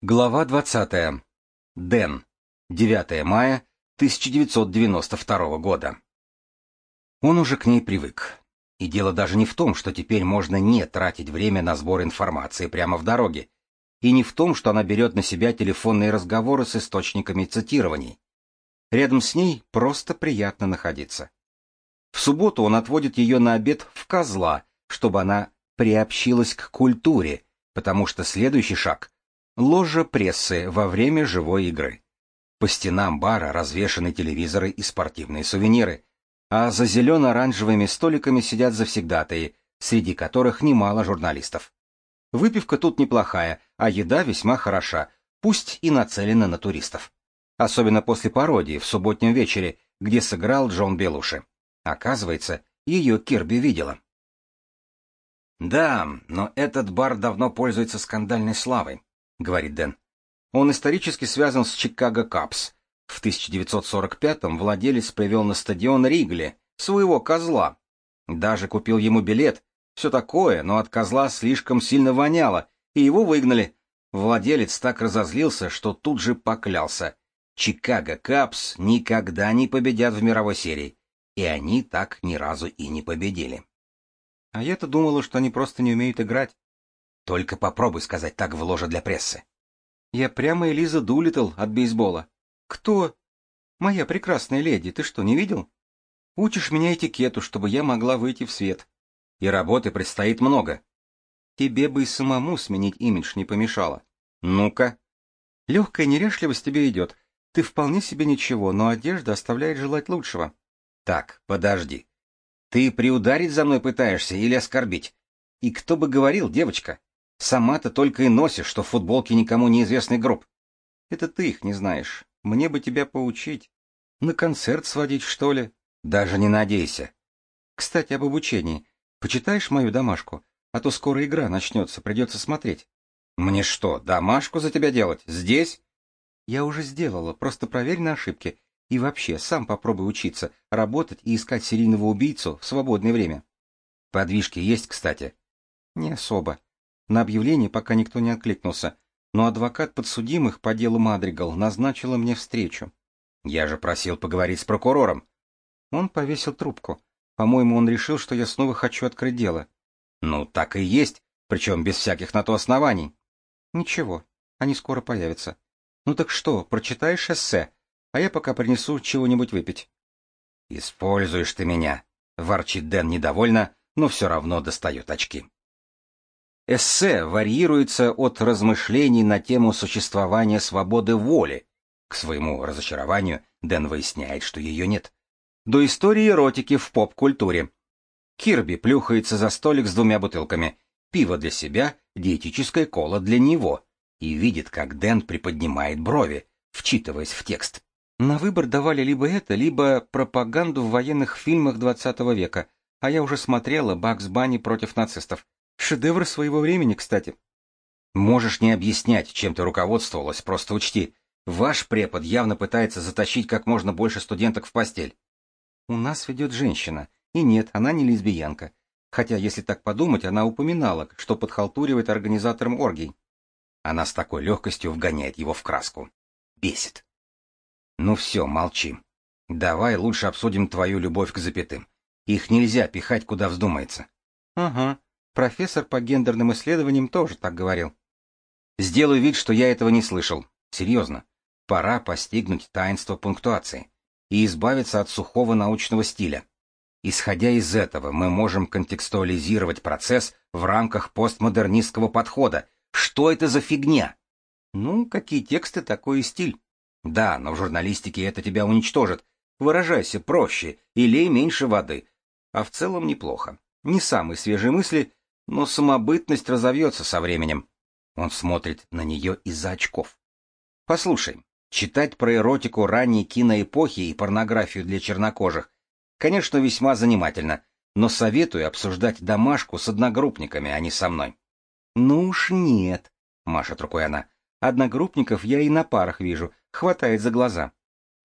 Глава 20. Дэн. 9 мая 1992 года. Он уже к ней привык. И дело даже не в том, что теперь можно не тратить время на сбор информации прямо в дороге, и не в том, что она берет на себя телефонные разговоры с источниками цитирований. Рядом с ней просто приятно находиться. В субботу он отводит ее на обед в козла, чтобы она приобщилась к культуре, потому что следующий шаг — Ложа прессы во время живой игры. По стенам бара развешаны телевизоры и спортивные сувениры, а за зелено-оранжевыми столиками сидят завсегдатаи, среди которых немало журналистов. Выпивка тут неплохая, а еда весьма хороша, пусть и нацелена на туристов. Особенно после пародии в субботнем вечере, где сыграл Джон Белуши. Оказывается, ее Кирби видела. Да, но этот бар давно пользуется скандальной славой. — говорит Дэн. Он исторически связан с Чикаго Капс. В 1945-м владелец привел на стадион Ригли, своего козла. Даже купил ему билет. Все такое, но от козла слишком сильно воняло, и его выгнали. Владелец так разозлился, что тут же поклялся. Чикаго Капс никогда не победят в мировой серии. И они так ни разу и не победили. А я-то думала, что они просто не умеют играть. Только попробуй сказать так в ложе для прессы. Я прямо Элиза Дулитл от бейсбола. Кто? Моя прекрасная леди, ты что, не видел? Учишь меня этикету, чтобы я могла выйти в свет. И работы предстоит много. Тебе бы и самому сменить имидж не помешало. Ну-ка. Легкая неряшливость тебе идет. Ты вполне себе ничего, но одежда оставляет желать лучшего. Так, подожди. Ты приударить за мной пытаешься или оскорбить? И кто бы говорил, девочка? Сама-то только и носишь, что в футболке никому неизвестный гроб. Это ты их не знаешь. Мне бы тебя поучить. На концерт сводить, что ли? Даже не надейся. Кстати, об обучении. Почитаешь мою домашку? А то скоро игра начнется, придется смотреть. Мне что, домашку за тебя делать? Здесь? Я уже сделала, просто проверь на ошибки. И вообще, сам попробуй учиться, работать и искать серийного убийцу в свободное время. Подвижки есть, кстати? Не особо. На объявление пока никто не откликнулся, но адвокат подсудимых по делу Мадригал назначила мне встречу. Я же просил поговорить с прокурором. Он повесил трубку. По-моему, он решил, что я снова хочу открыть дело. Ну, так и есть, причем без всяких на то оснований. Ничего, они скоро появятся. Ну так что, прочитаешь эссе, а я пока принесу чего-нибудь выпить. Используешь ты меня, ворчит Дэн недовольно, но все равно достает очки. Эссе варьируется от размышлений на тему существования свободы воли. К своему разочарованию Дэн выясняет, что ее нет. До истории эротики в поп-культуре. Кирби плюхается за столик с двумя бутылками. Пиво для себя, диетическая кола для него. И видит, как Дэн приподнимает брови, вчитываясь в текст. На выбор давали либо это, либо пропаганду в военных фильмах 20 века, а я уже смотрела «Бакс Банни против нацистов». Шедевр своего времени, кстати. Можешь не объяснять, чем ты руководствовалась, просто учти. Ваш препод явно пытается затащить как можно больше студенток в постель. У нас ведет женщина. И нет, она не лесбиянка. Хотя, если так подумать, она упоминала, что подхалтуривает организатором оргий. Она с такой легкостью вгоняет его в краску. Бесит. Ну все, молчи. Давай лучше обсудим твою любовь к запятым. Их нельзя пихать, куда вздумается. Ага, Профессор по гендерным исследованиям тоже так говорил. Сделаю вид, что я этого не слышал. Серьезно. Пора постигнуть таинство пунктуации и избавиться от сухого научного стиля. Исходя из этого, мы можем контекстуализировать процесс в рамках постмодернистского подхода. Что это за фигня? Ну, какие тексты, такой и стиль. Да, но в журналистике это тебя уничтожит. Выражайся проще и лей меньше воды. А в целом неплохо. Не самые свежие мысли, но самобытность разовьется со временем. Он смотрит на нее из-за очков. Послушай, читать про эротику ранней киноэпохи и порнографию для чернокожих, конечно, весьма занимательно, но советую обсуждать домашку с одногруппниками, а не со мной. Ну уж нет, машет рукой она. Одногруппников я и на парах вижу, хватает за глаза.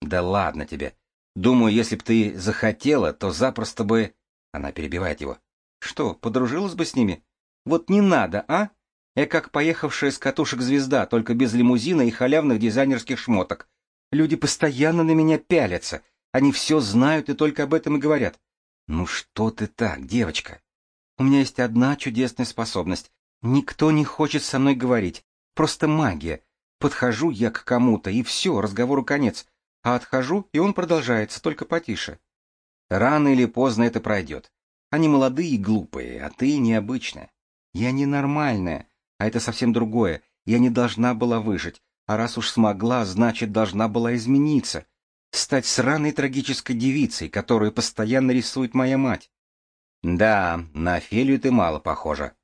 Да ладно тебе. Думаю, если б ты захотела, то запросто бы... Она перебивает его. Что, подружилась бы с ними? Вот не надо, а? Я как поехавшая с катушек звезда, только без лимузина и халявных дизайнерских шмоток. Люди постоянно на меня пялятся. Они все знают и только об этом и говорят. Ну что ты так, девочка? У меня есть одна чудесная способность. Никто не хочет со мной говорить. Просто магия. Подхожу я к кому-то, и все, разговору конец. А отхожу, и он продолжается, только потише. Рано или поздно это пройдет. Они молодые и глупые, а ты необычная. Я ненормальная, а это совсем другое. Я не должна была выжить, а раз уж смогла, значит, должна была измениться. Стать сраной трагической девицей, которую постоянно рисует моя мать. Да, на Офелию ты мало похожа.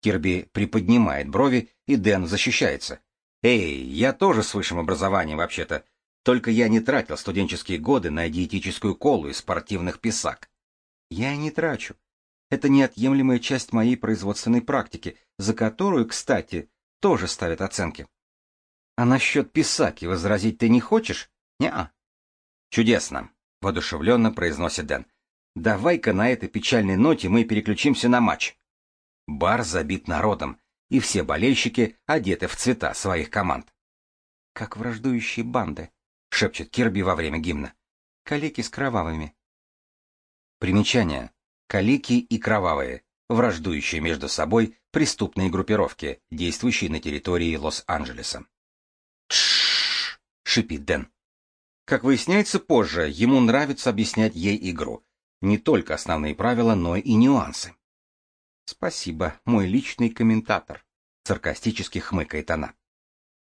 Кирби приподнимает брови, и Дэн защищается. Эй, я тоже с высшим образованием вообще-то. Только я не тратил студенческие годы на диетическую колу из спортивных писак. Я не трачу. Это неотъемлемая часть моей производственной практики, за которую, кстати, тоже ставят оценки. А насчет писаки возразить ты не хочешь? Не-а. Чудесно, воодушевленно произносит Дэн. Давай-ка на этой печальной ноте мы переключимся на матч. Бар забит народом, и все болельщики одеты в цвета своих команд. Как враждующие банды, шепчет Кирби во время гимна. Калеки с кровавыми. Примечание. Калики и кровавые, враждующие между собой преступные группировки, действующие на территории Лос-Анджелеса. «Тш-ш-ш!» шипит Дэн. Как выясняется позже, ему нравится объяснять ей игру. Не только основные правила, но и нюансы. «Спасибо, мой личный комментатор», — саркастически хмыкает она.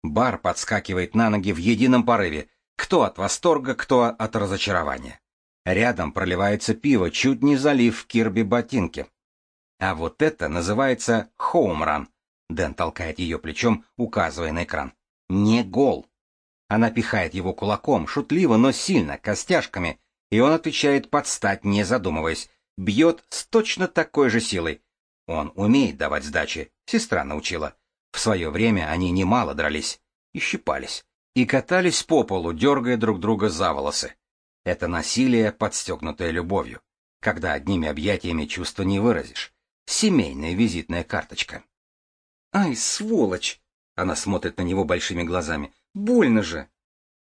Бар подскакивает на ноги в едином порыве, кто от восторга, кто от разочарования. Рядом проливается пиво, чуть не залив Кирби ботинки. А вот это называется хоумран. Дэн толкает ее плечом, указывая на экран. Не гол. Она пихает его кулаком, шутливо, но сильно, костяшками, и он отвечает под стать, не задумываясь. Бьет с точно такой же силой. Он умеет давать сдачи, сестра научила. В свое время они немало дрались и щипались, и катались по полу, дергая друг друга за волосы. Это насилие, подстегнутое любовью, когда одними объятиями чувства не выразишь. Семейная визитная карточка. «Ай, сволочь!» Она смотрит на него большими глазами. «Больно же!»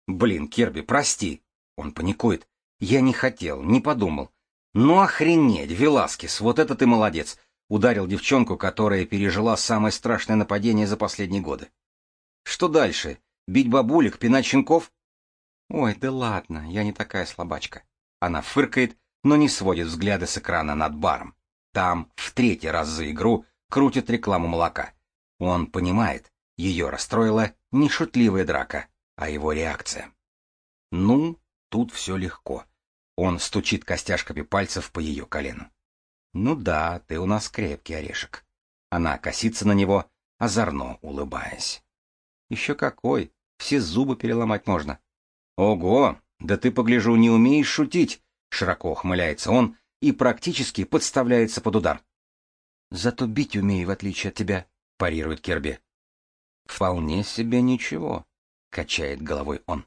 «Блин, Керби, прости!» Он паникует. «Я не хотел, не подумал. Ну охренеть, Веласкес, вот это ты молодец!» Ударил девчонку, которая пережила самое страшное нападение за последние годы. «Что дальше? Бить бабулек, пинать щенков?» «Ой, да ладно, я не такая слабачка». Она фыркает, но не сводит взгляды с экрана над баром. Там, в третий раз за игру, крутит рекламу молока. Он понимает, ее расстроила не шутливая драка, а его реакция. Ну, тут все легко. Он стучит костяшками пальцев по ее колену. «Ну да, ты у нас крепкий орешек». Она косится на него, озорно улыбаясь. «Еще какой! Все зубы переломать можно. «Ого! Да ты, погляжу, не умеешь шутить!» Широко ухмыляется он и практически подставляется под удар. «Зато бить умею, в отличие от тебя», — парирует Керби. «Вполне себе ничего», — качает головой он.